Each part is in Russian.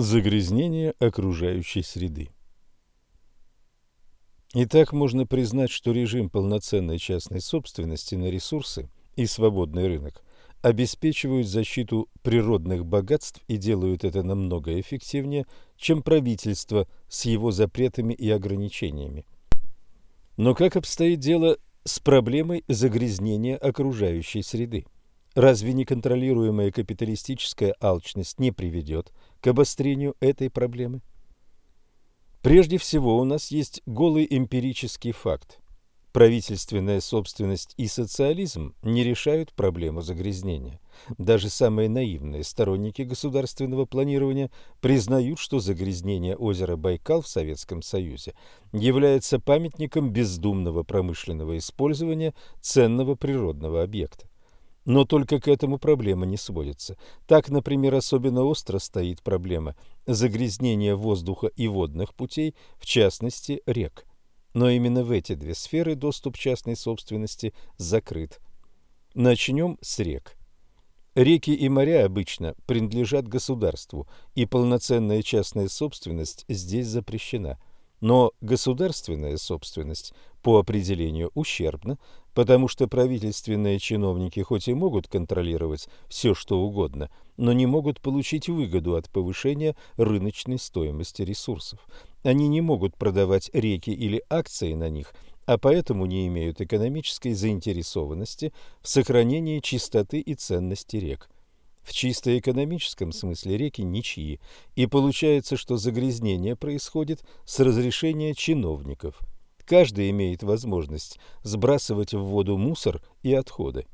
Загрязнение окружающей среды. Итак, можно признать, что режим полноценной частной собственности на ресурсы и свободный рынок обеспечивают защиту природных богатств и делают это намного эффективнее, чем правительство с его запретами и ограничениями. Но как обстоит дело с проблемой загрязнения окружающей среды? Разве неконтролируемая капиталистическая алчность не приведет к обострению этой проблемы? Прежде всего, у нас есть голый эмпирический факт. Правительственная собственность и социализм не решают проблему загрязнения. Даже самые наивные сторонники государственного планирования признают, что загрязнение озера Байкал в Советском Союзе является памятником бездумного промышленного использования ценного природного объекта. Но только к этому проблема не сводится. Так, например, особенно остро стоит проблема загрязнения воздуха и водных путей, в частности, рек. Но именно в эти две сферы доступ частной собственности закрыт. Начнем с рек. Реки и моря обычно принадлежат государству, и полноценная частная собственность здесь запрещена. Но государственная собственность по определению ущербна, потому что правительственные чиновники хоть и могут контролировать все, что угодно, но не могут получить выгоду от повышения рыночной стоимости ресурсов. Они не могут продавать реки или акции на них, а поэтому не имеют экономической заинтересованности в сохранении чистоты и ценности рек. В чисто экономическом смысле реки ничьи, и получается, что загрязнение происходит с разрешения чиновников – Каждый имеет возможность сбрасывать в воду мусор и отходы.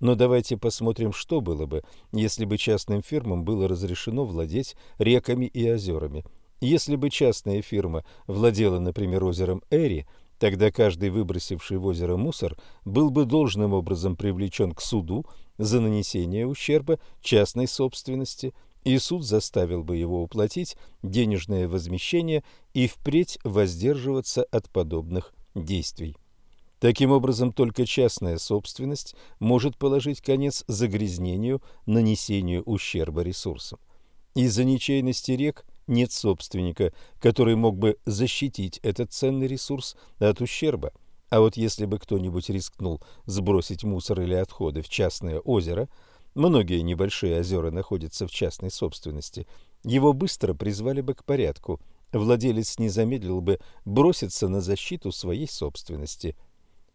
Но давайте посмотрим, что было бы, если бы частным фирмам было разрешено владеть реками и озерами. Если бы частная фирма владела, например, озером Эри, тогда каждый выбросивший в озеро мусор был бы должным образом привлечен к суду за нанесение ущерба частной собственности – и суд заставил бы его уплатить денежное возмещение и впредь воздерживаться от подобных действий. Таким образом, только частная собственность может положить конец загрязнению, нанесению ущерба ресурсам. Из-за ничейности рек нет собственника, который мог бы защитить этот ценный ресурс от ущерба. А вот если бы кто-нибудь рискнул сбросить мусор или отходы в частное озеро – многие небольшие озера находятся в частной собственности, его быстро призвали бы к порядку. Владелец не замедлил бы броситься на защиту своей собственности.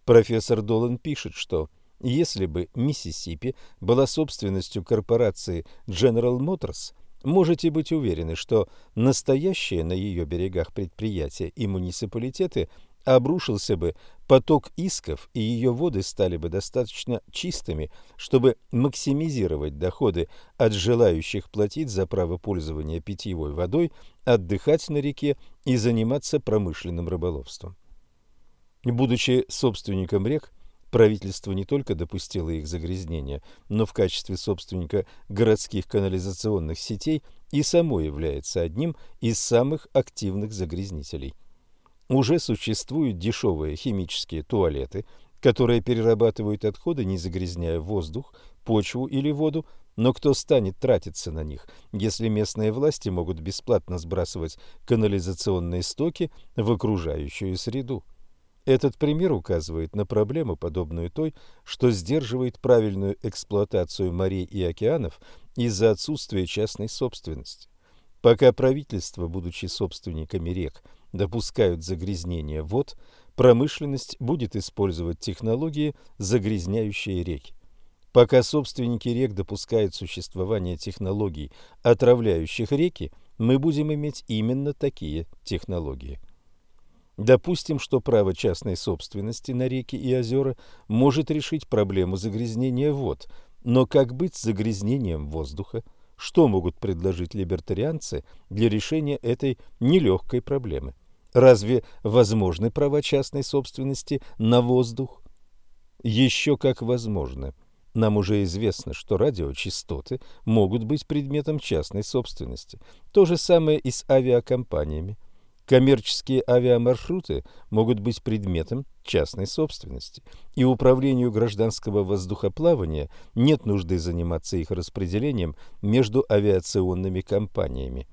Профессор Долан пишет, что если бы Миссисипи была собственностью корпорации General Motors, можете быть уверены, что настоящие на ее берегах предприятия и муниципалитеты обрушился бы поток исков, и ее воды стали бы достаточно чистыми, чтобы максимизировать доходы от желающих платить за право пользования питьевой водой, отдыхать на реке и заниматься промышленным рыболовством. Будучи собственником рек, правительство не только допустило их загрязнение, но в качестве собственника городских канализационных сетей и само является одним из самых активных загрязнителей – уже существуют дешевые химические туалеты, которые перерабатывают отходы, не загрязняя воздух, почву или воду, но кто станет тратиться на них, если местные власти могут бесплатно сбрасывать канализационные стоки в окружающую среду? Этот пример указывает на проблему, подобную той, что сдерживает правильную эксплуатацию морей и океанов из-за отсутствия частной собственности. Пока правительство, будучи собственниками рек, допускают загрязнение вод, промышленность будет использовать технологии, загрязняющие реки. Пока собственники рек допускают существование технологий, отравляющих реки, мы будем иметь именно такие технологии. Допустим, что право частной собственности на реки и озера может решить проблему загрязнения вод, но как быть с загрязнением воздуха? Что могут предложить либертарианцы для решения этой нелегкой проблемы? Разве возможны права частной собственности на воздух? Еще как возможно. Нам уже известно, что радиочастоты могут быть предметом частной собственности. То же самое и с авиакомпаниями. Коммерческие авиамаршруты могут быть предметом частной собственности, и управлению гражданского воздухоплавания нет нужды заниматься их распределением между авиационными компаниями.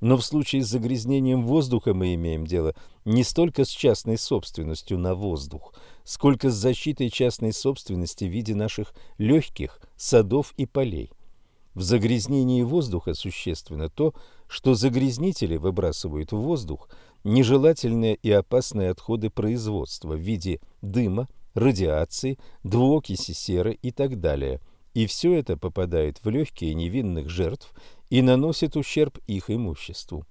Но в случае с загрязнением воздуха мы имеем дело не столько с частной собственностью на воздух, сколько с защитой частной собственности в виде наших легких, садов и полей. В загрязнении воздуха существенно то, что загрязнители выбрасывают в воздух нежелательные и опасные отходы производства в виде дыма, радиации, двуокиси серы и так далее. И все это попадает в легкие невинных жертв и наносит ущерб их имуществу.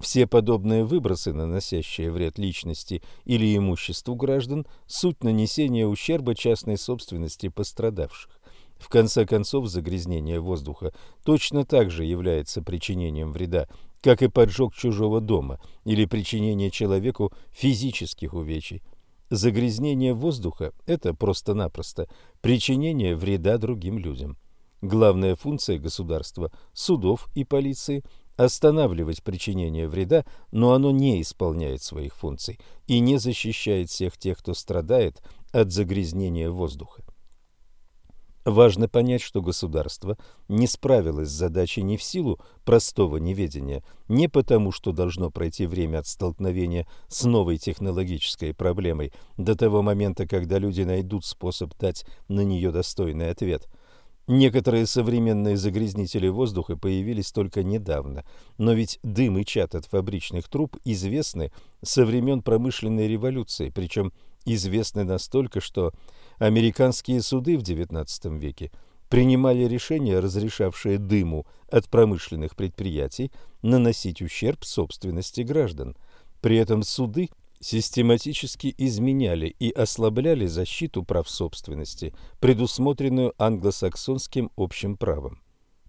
Все подобные выбросы, наносящие вред личности или имуществу граждан, суть нанесения ущерба частной собственности пострадавших. В конце концов, загрязнение воздуха точно так же является причинением вреда, как и поджог чужого дома или причинение человеку физических увечий. Загрязнение воздуха – это просто-напросто причинение вреда другим людям. Главная функция государства, судов и полиции – останавливать причинение вреда, но оно не исполняет своих функций и не защищает всех тех, кто страдает от загрязнения воздуха. Важно понять, что государство не справилось с задачей не в силу простого неведения, не потому, что должно пройти время от столкновения с новой технологической проблемой до того момента, когда люди найдут способ дать на нее достойный ответ. Некоторые современные загрязнители воздуха появились только недавно, но ведь дым и чад от фабричных труб известны со времен промышленной революции, причем известны настолько, что Американские суды в XIX веке принимали решения, разрешавшие дыму от промышленных предприятий наносить ущерб собственности граждан. При этом суды систематически изменяли и ослабляли защиту прав собственности, предусмотренную англосаксонским общим правом.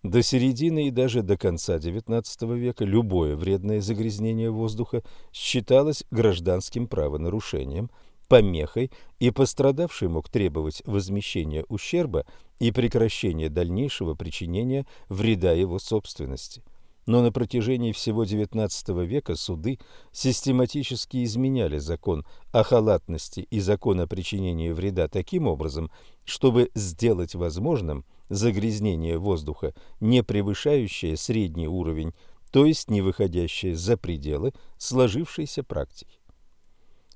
До середины и даже до конца XIX века любое вредное загрязнение воздуха считалось гражданским правонарушением, помехой, и пострадавший мог требовать возмещения ущерба и прекращения дальнейшего причинения вреда его собственности. Но на протяжении всего XIX века суды систематически изменяли закон о халатности и закон о причинении вреда таким образом, чтобы сделать возможным загрязнение воздуха, не превышающее средний уровень, то есть не выходящее за пределы сложившейся практики.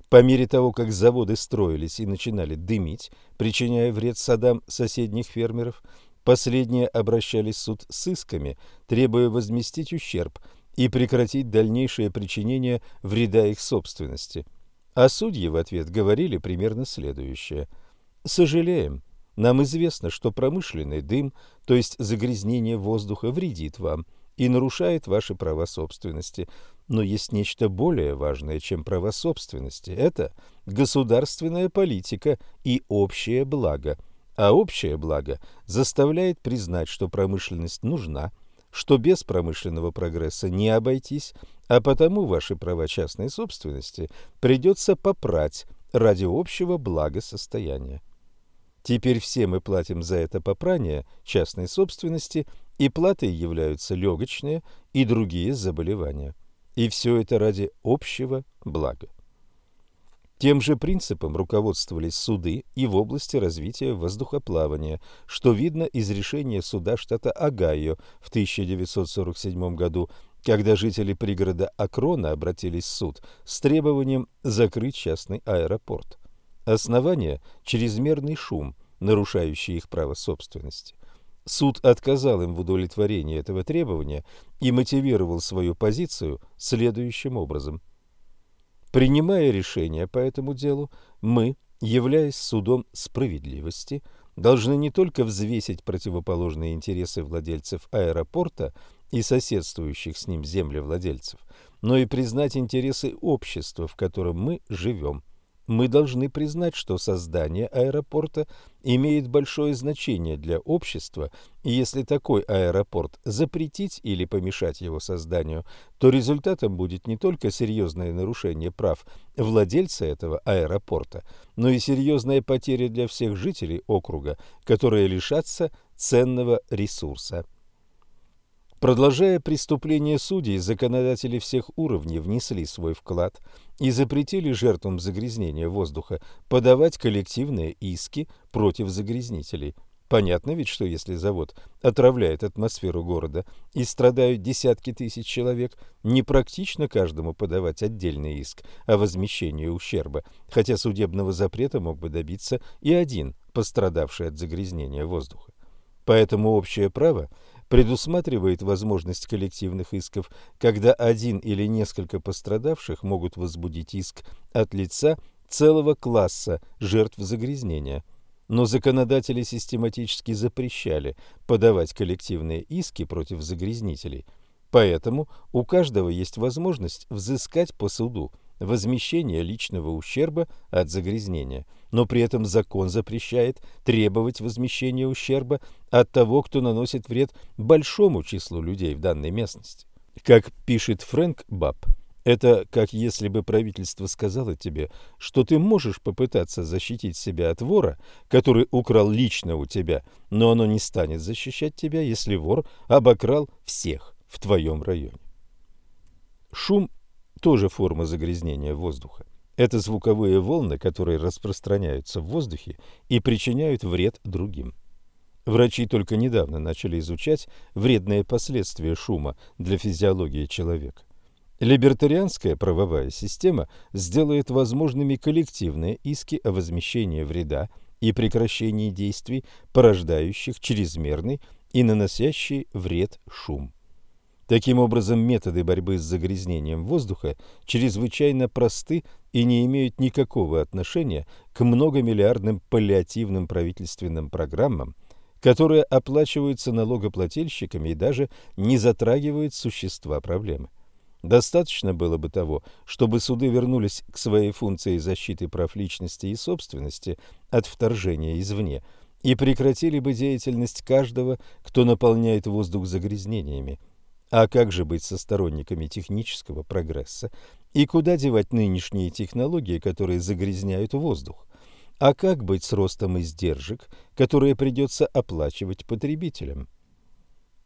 По мере того, как заводы строились и начинали дымить, причиняя вред садам соседних фермеров, последние обращались в суд с исками, требуя возместить ущерб и прекратить дальнейшее причинение вреда их собственности. А судьи в ответ говорили примерно следующее. «Сожалеем, нам известно, что промышленный дым, то есть загрязнение воздуха, вредит вам и нарушает ваши права собственности. Но есть нечто более важное, чем права собственности. Это государственная политика и общее благо. А общее благо заставляет признать, что промышленность нужна, что без промышленного прогресса не обойтись, а потому ваши права частной собственности придется попрать ради общего благосостояния. Теперь все мы платим за это попрание частной собственности, и платой являются легочные и другие заболевания. И все это ради общего блага. Тем же принципом руководствовались суды и в области развития воздухоплавания, что видно из решения суда штата Огайо в 1947 году, когда жители пригорода Акрона обратились в суд с требованием закрыть частный аэропорт. Основание – чрезмерный шум, нарушающий их право собственности. Суд отказал им в удовлетворении этого требования и мотивировал свою позицию следующим образом. Принимая решение по этому делу, мы, являясь судом справедливости, должны не только взвесить противоположные интересы владельцев аэропорта и соседствующих с ним землевладельцев, но и признать интересы общества, в котором мы живем мы должны признать, что создание аэропорта имеет большое значение для общества, и если такой аэропорт запретить или помешать его созданию, то результатом будет не только серьезное нарушение прав владельца этого аэропорта, но и серьезная потеря для всех жителей округа, которые лишатся ценного ресурса. Продолжая преступления судей, законодатели всех уровней внесли свой вклад и запретили жертвам загрязнения воздуха подавать коллективные иски против загрязнителей. Понятно ведь, что если завод отравляет атмосферу города и страдают десятки тысяч человек, непрактично каждому подавать отдельный иск о возмещении ущерба, хотя судебного запрета мог бы добиться и один пострадавший от загрязнения воздуха. Поэтому общее право предусматривает возможность коллективных исков, когда один или несколько пострадавших могут возбудить иск от лица целого класса жертв загрязнения – но законодатели систематически запрещали подавать коллективные иски против загрязнителей. Поэтому у каждого есть возможность взыскать по суду возмещение личного ущерба от загрязнения, но при этом закон запрещает требовать возмещения ущерба от того, кто наносит вред большому числу людей в данной местности. Как пишет Фрэнк Баб, это как если бы правительство сказало тебе, что ты можешь попытаться защитить себя от вора, который украл лично у тебя, но оно не станет защищать тебя, если вор обокрал всех в твоем районе. Шум – тоже форма загрязнения воздуха. Это звуковые волны, которые распространяются в воздухе и причиняют вред другим. Врачи только недавно начали изучать вредные последствия шума для физиологии человека. Либертарианская правовая система сделает возможными коллективные иски о возмещении вреда и прекращении действий, порождающих чрезмерный и наносящий вред шум. Таким образом, методы борьбы с загрязнением воздуха чрезвычайно просты и не имеют никакого отношения к многомиллиардным паллиативным правительственным программам, которые оплачиваются налогоплательщиками и даже не затрагивают существа проблемы. Достаточно было бы того, чтобы суды вернулись к своей функции защиты прав личности и собственности от вторжения извне и прекратили бы деятельность каждого, кто наполняет воздух загрязнениями. А как же быть со сторонниками технического прогресса? И куда девать нынешние технологии, которые загрязняют воздух? А как быть с ростом издержек, которые придется оплачивать потребителям?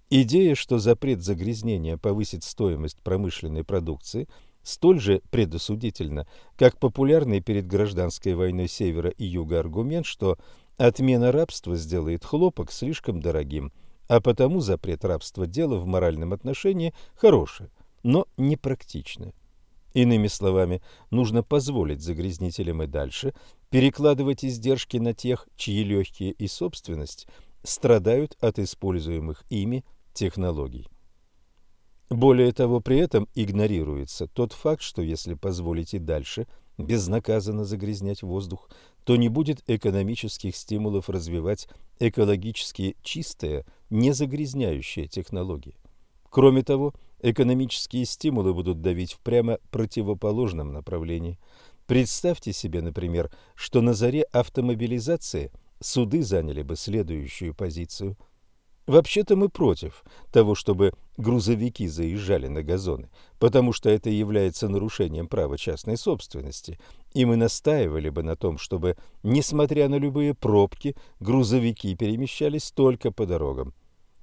Идея, что запрет загрязнения повысит стоимость промышленной продукции, столь же предосудительна, как популярный перед гражданской войной севера и юга аргумент, что отмена рабства сделает хлопок слишком дорогим, а потому запрет рабства дело в моральном отношении хорошее, но непрактичное. Иными словами, нужно позволить загрязнителям и дальше перекладывать издержки на тех, чьи легкие и собственность страдают от используемых ими технологий. Более того, при этом игнорируется тот факт, что если позволить и дальше безнаказанно загрязнять воздух, то не будет экономических стимулов развивать экологически чистые, не загрязняющие технологии. Кроме того, экономические стимулы будут давить в прямо противоположном направлении. Представьте себе, например, что на заре автомобилизации суды заняли бы следующую позицию – Вообще-то мы против того, чтобы грузовики заезжали на газоны, потому что это является нарушением права частной собственности, и мы настаивали бы на том, чтобы, несмотря на любые пробки, грузовики перемещались только по дорогам.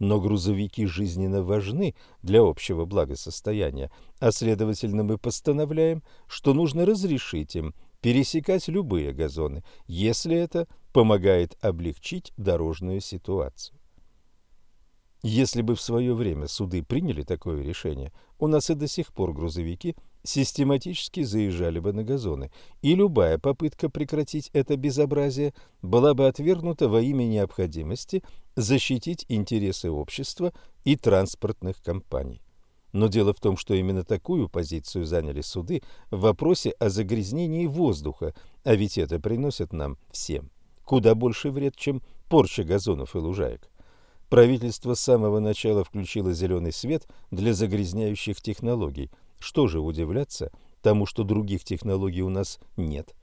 Но грузовики жизненно важны для общего благосостояния, а следовательно мы постановляем, что нужно разрешить им пересекать любые газоны, если это помогает облегчить дорожную ситуацию. Если бы в свое время суды приняли такое решение, у нас и до сих пор грузовики систематически заезжали бы на газоны, и любая попытка прекратить это безобразие была бы отвергнута во имя необходимости защитить интересы общества и транспортных компаний. Но дело в том, что именно такую позицию заняли суды в вопросе о загрязнении воздуха, а ведь это приносит нам всем куда больше вред, чем порча газонов и лужаек. Правительство с самого начала включило зеленый свет для загрязняющих технологий. Что же удивляться тому, что других технологий у нас нет?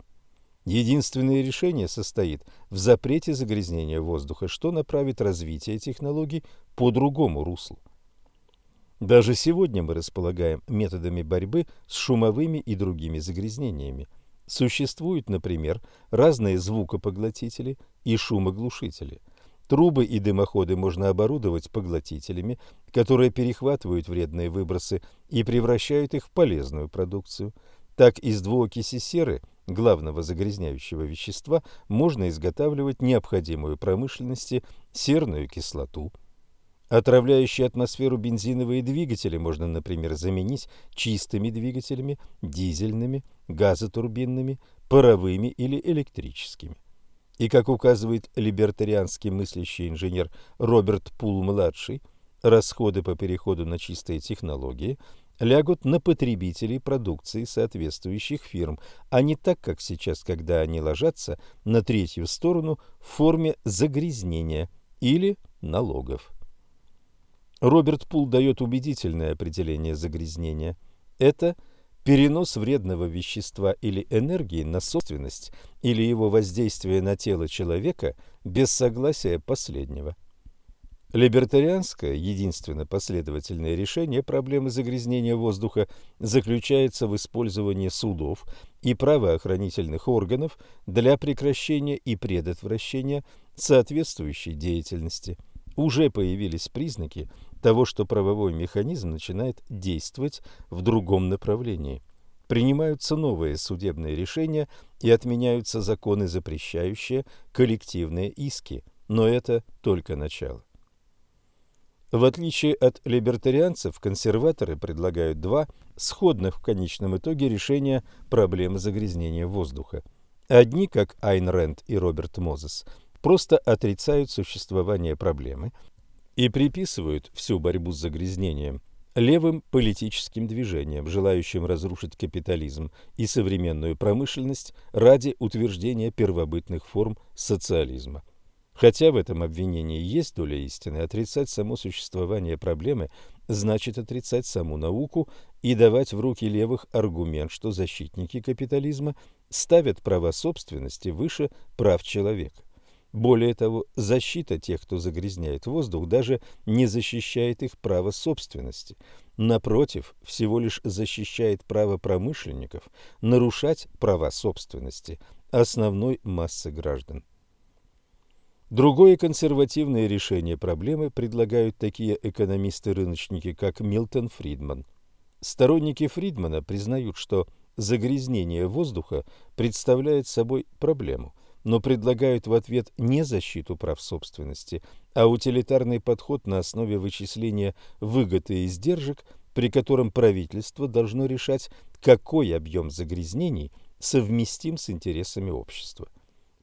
Единственное решение состоит в запрете загрязнения воздуха, что направит развитие технологий по другому руслу. Даже сегодня мы располагаем методами борьбы с шумовыми и другими загрязнениями. Существуют, например, разные звукопоглотители и шумоглушители – Трубы и дымоходы можно оборудовать поглотителями, которые перехватывают вредные выбросы и превращают их в полезную продукцию. Так из двуокиси серы, главного загрязняющего вещества, можно изготавливать необходимую промышленности серную кислоту. Отравляющие атмосферу бензиновые двигатели можно, например, заменить чистыми двигателями, дизельными, газотурбинными, паровыми или электрическими. И, как указывает либертарианский мыслящий инженер Роберт Пул-младший, расходы по переходу на чистые технологии лягут на потребителей продукции соответствующих фирм, а не так, как сейчас, когда они ложатся на третью сторону в форме загрязнения или налогов. Роберт Пул дает убедительное определение загрязнения. Это – перенос вредного вещества или энергии на собственность или его воздействие на тело человека без согласия последнего. Либертарианское, единственно последовательное решение проблемы загрязнения воздуха заключается в использовании судов и правоохранительных органов для прекращения и предотвращения соответствующей деятельности. Уже появились признаки того, что правовой механизм начинает действовать в другом направлении. Принимаются новые судебные решения и отменяются законы, запрещающие коллективные иски, но это только начало. В отличие от либертарианцев, консерваторы предлагают два сходных в конечном итоге решения проблемы загрязнения воздуха. Одни, как Айн Рэнд и Роберт Мозес, просто отрицают существование проблемы и приписывают всю борьбу с загрязнением левым политическим движением, желающим разрушить капитализм и современную промышленность ради утверждения первобытных форм социализма. Хотя в этом обвинении есть доля истины, отрицать само существование проблемы значит отрицать саму науку и давать в руки левых аргумент, что защитники капитализма ставят права собственности выше прав человека. Более того, защита тех, кто загрязняет воздух, даже не защищает их право собственности. Напротив, всего лишь защищает право промышленников нарушать права собственности основной массы граждан. Другое консервативное решение проблемы предлагают такие экономисты-рыночники, как Милтон Фридман. Сторонники Фридмана признают, что загрязнение воздуха представляет собой проблему – но предлагают в ответ не защиту прав собственности, а утилитарный подход на основе вычисления выгод и издержек, при котором правительство должно решать, какой объем загрязнений совместим с интересами общества.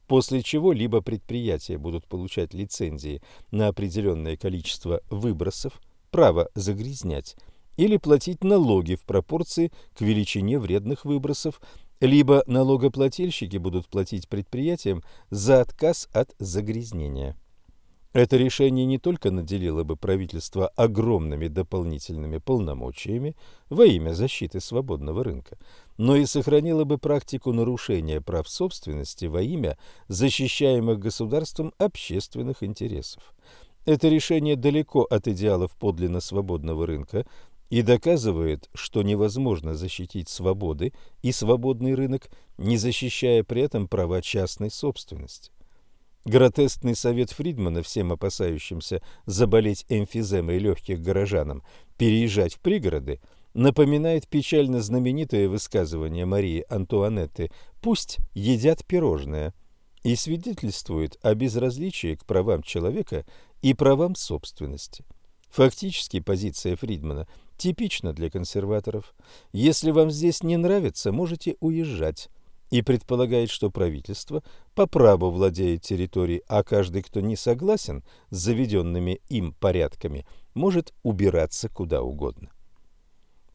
После чего либо предприятия будут получать лицензии на определенное количество выбросов, право загрязнять, или платить налоги в пропорции к величине вредных выбросов, либо налогоплательщики будут платить предприятиям за отказ от загрязнения. Это решение не только наделило бы правительство огромными дополнительными полномочиями во имя защиты свободного рынка, но и сохранило бы практику нарушения прав собственности во имя защищаемых государством общественных интересов. Это решение далеко от идеалов подлинно свободного рынка, и доказывает, что невозможно защитить свободы и свободный рынок, не защищая при этом права частной собственности. Гротескный совет Фридмана всем опасающимся заболеть эмфиземой легких горожанам переезжать в пригороды напоминает печально знаменитое высказывание Марии Антуанетты «пусть едят пирожное» и свидетельствует о безразличии к правам человека и правам собственности. Фактически позиция Фридмана – типично для консерваторов. Если вам здесь не нравится, можете уезжать. И предполагает, что правительство по праву владеет территорией, а каждый, кто не согласен с заведенными им порядками, может убираться куда угодно.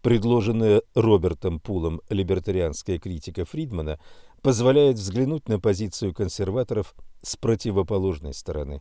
Предложенная Робертом Пулом либертарианская критика Фридмана позволяет взглянуть на позицию консерваторов с противоположной стороны.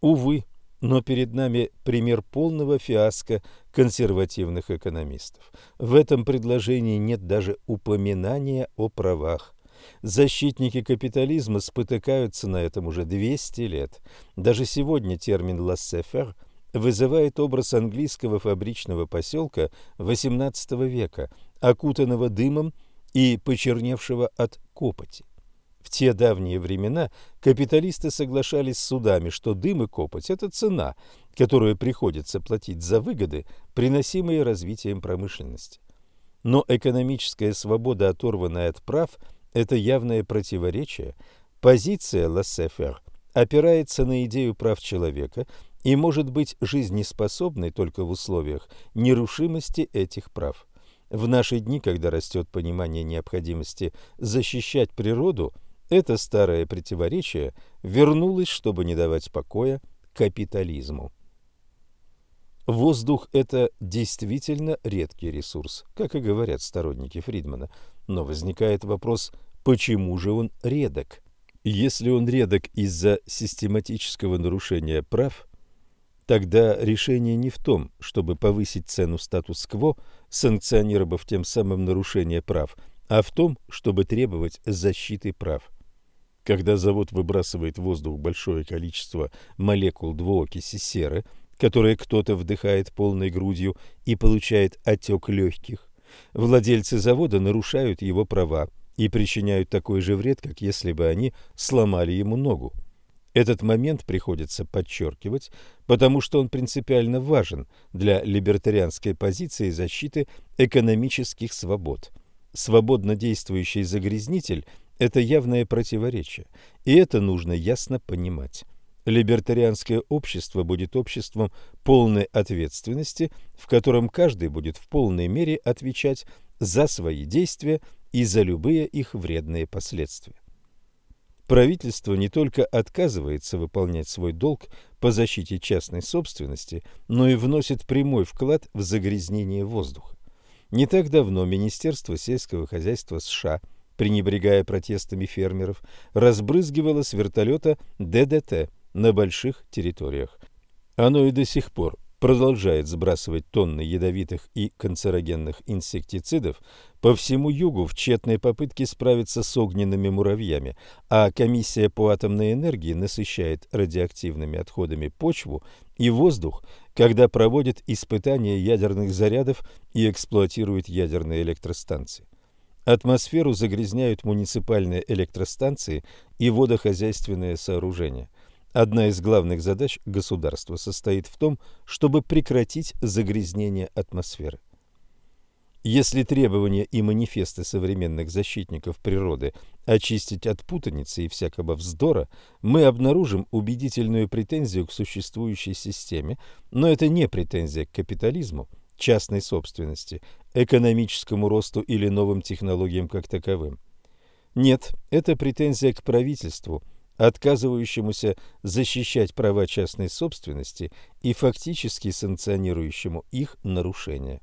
Увы, но перед нами пример полного фиаско консервативных экономистов. В этом предложении нет даже упоминания о правах. Защитники капитализма спотыкаются на этом уже 200 лет. Даже сегодня термин «лассефер» вызывает образ английского фабричного поселка XVIII века, окутанного дымом и почерневшего от копоти. В те давние времена капиталисты соглашались с судами, что дым и копоть – это цена, которую приходится платить за выгоды, приносимые развитием промышленности. Но экономическая свобода, оторванная от прав, это явное противоречие. Позиция Лассефер опирается на идею прав человека и может быть жизнеспособной только в условиях нерушимости этих прав. В наши дни, когда растет понимание необходимости защищать природу, это старое противоречие вернулось, чтобы не давать покоя капитализму. Воздух – это действительно редкий ресурс, как и говорят сторонники Фридмана. Но возникает вопрос, почему же он редок? Если он редок из-за систематического нарушения прав, тогда решение не в том, чтобы повысить цену статус-кво, санкционировав тем самым нарушение прав, а в том, чтобы требовать защиты прав. Когда завод выбрасывает в воздух большое количество молекул двуокиси серы – которое кто-то вдыхает полной грудью и получает отек легких. Владельцы завода нарушают его права и причиняют такой же вред, как если бы они сломали ему ногу. Этот момент приходится подчеркивать, потому что он принципиально важен для либертарианской позиции защиты экономических свобод. Свободно действующий загрязнитель – это явное противоречие, и это нужно ясно понимать. Либертарианское общество будет обществом полной ответственности, в котором каждый будет в полной мере отвечать за свои действия и за любые их вредные последствия. Правительство не только отказывается выполнять свой долг по защите частной собственности, но и вносит прямой вклад в загрязнение воздуха. Не так давно Министерство сельского хозяйства США, пренебрегая протестами фермеров, разбрызгивало с вертолета ДДТ на больших территориях. Оно и до сих пор продолжает сбрасывать тонны ядовитых и канцерогенных инсектицидов по всему югу в тщетной попытке справиться с огненными муравьями, а комиссия по атомной энергии насыщает радиоактивными отходами почву и воздух, когда проводит испытания ядерных зарядов и эксплуатирует ядерные электростанции. Атмосферу загрязняют муниципальные электростанции и водохозяйственные сооружения. Одна из главных задач государства состоит в том, чтобы прекратить загрязнение атмосферы. Если требования и манифесты современных защитников природы очистить от путаницы и всякого вздора, мы обнаружим убедительную претензию к существующей системе, но это не претензия к капитализму, частной собственности, экономическому росту или новым технологиям как таковым. Нет, это претензия к правительству – отказывающемуся защищать права частной собственности и фактически санкционирующему их нарушение.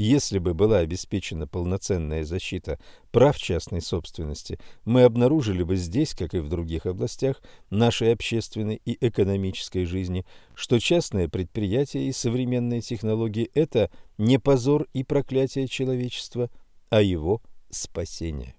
Если бы была обеспечена полноценная защита прав частной собственности, мы обнаружили бы здесь, как и в других областях нашей общественной и экономической жизни, что частное предприятие и современные технологии – это не позор и проклятие человечества, а его спасение.